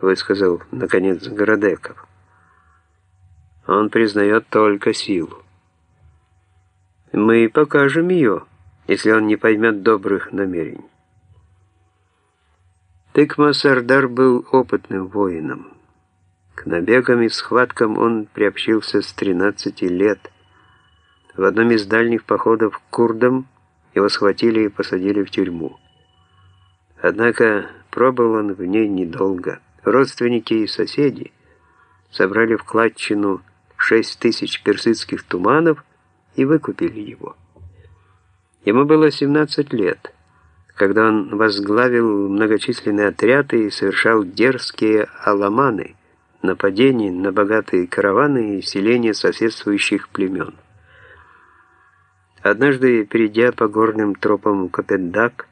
высказал, наконец, Городеков. Он признает только силу. Мы покажем ее, если он не поймет добрых намерений. Тыкма Сардар был опытным воином. К набегам и схваткам он приобщился с 13 лет. В одном из дальних походов к курдам его схватили и посадили в тюрьму. Однако пробыл он в ней недолго. Родственники и соседи собрали вкладчину 6 тысяч персидских туманов и выкупили его. Ему было 17 лет, когда он возглавил многочисленные отряды и совершал дерзкие аламаны, нападения на богатые караваны и селения соседствующих племен. Однажды, перейдя по горным тропам Капендак,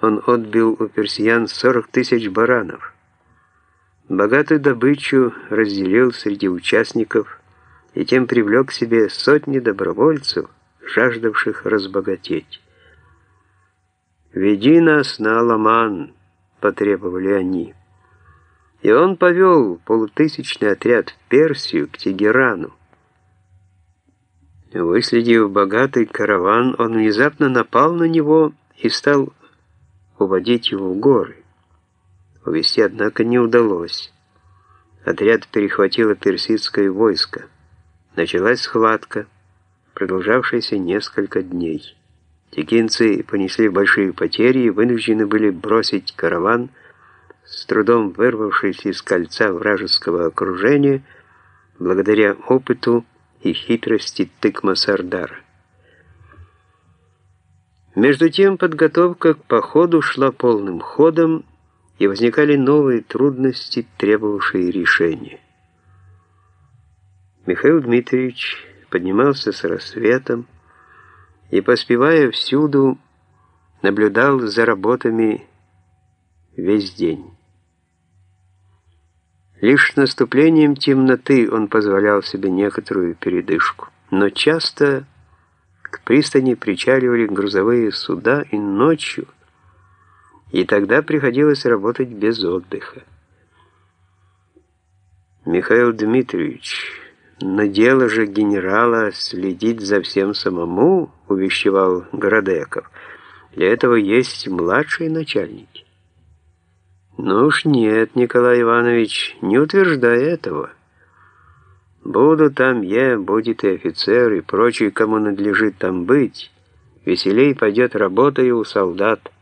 он отбил у персиян 40 тысяч баранов. Богатую добычу разделил среди участников и тем привлек к себе сотни добровольцев, жаждавших разбогатеть. «Веди нас на Аламан», — потребовали они. И он повел полутысячный отряд в Персию, к Тегерану. Выследив богатый караван, он внезапно напал на него и стал уводить его в горы. Увести, однако, не удалось. Отряд перехватило персидское войско. Началась схватка, продолжавшаяся несколько дней. Текинцы понесли большие потери и вынуждены были бросить караван, с трудом вырвавшись из кольца вражеского окружения, благодаря опыту и хитрости тыкма Сардара. Между тем подготовка к походу шла полным ходом, и возникали новые трудности, требовавшие решения. Михаил Дмитриевич поднимался с рассветом и, поспевая всюду, наблюдал за работами весь день. Лишь с наступлением темноты он позволял себе некоторую передышку, но часто к пристани причаливали грузовые суда и ночью, и тогда приходилось работать без отдыха. Михаил Дмитриевич, на дело же генерала следить за всем самому, увещевал Городеков. Для этого есть младшие начальники. Ну уж нет, Николай Иванович, не утверждай этого. Буду там я, будет и офицер, и прочий, кому надлежит там быть. Веселей пойдет работа и у солдат.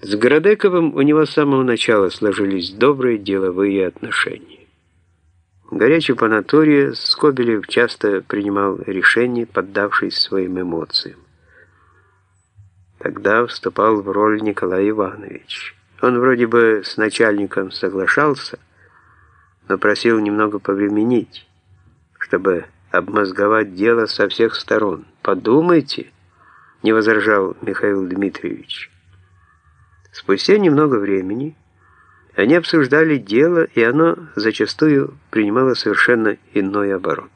С Городековым у него с самого начала сложились добрые деловые отношения. Горячий по натуре, Скобелев часто принимал решения, поддавшись своим эмоциям. Тогда вступал в роль Николай Иванович. Он вроде бы с начальником соглашался, но просил немного повременить, чтобы обмозговать дело со всех сторон. «Подумайте», — не возражал Михаил Дмитриевич. Спустя немного времени они обсуждали дело, и оно зачастую принимало совершенно иной оборот.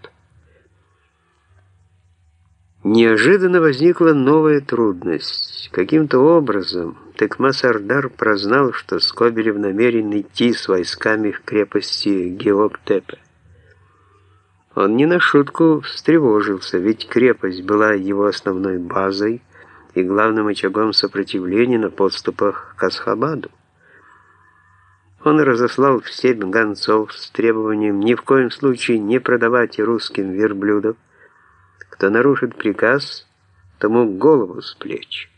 Неожиданно возникла новая трудность. Каким-то образом Текма Сардар прознал, что Скобелев намерен идти с войсками в крепости Геоктепе. Он не на шутку встревожился, ведь крепость была его основной базой и главным очагом сопротивления на подступах к Асхабаду. Он разослал в степь гонцов с требованием ни в коем случае не продавать русским верблюдов, кто нарушит приказ, тому голову с плеч.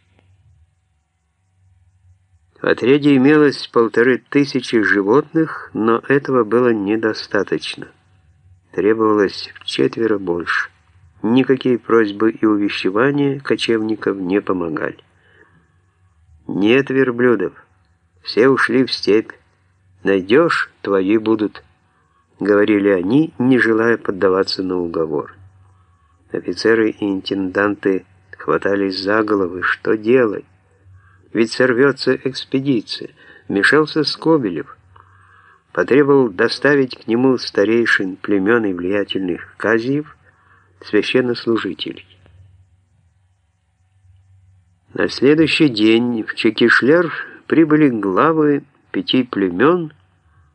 В отряде имелось полторы тысячи животных, но этого было недостаточно. Требовалось в четверо больше. Никакие просьбы и увещевания кочевников не помогали. «Нет верблюдов, все ушли в степь. Найдешь, твои будут», — говорили они, не желая поддаваться на уговор. Офицеры и интенданты хватались за головы, что делать? Ведь сорвется экспедиция. Вмешался Скобелев. Потребовал доставить к нему старейшин племен и влиятельных казиев, священнослужителей. На следующий день в Чекишлер прибыли главы пяти племен –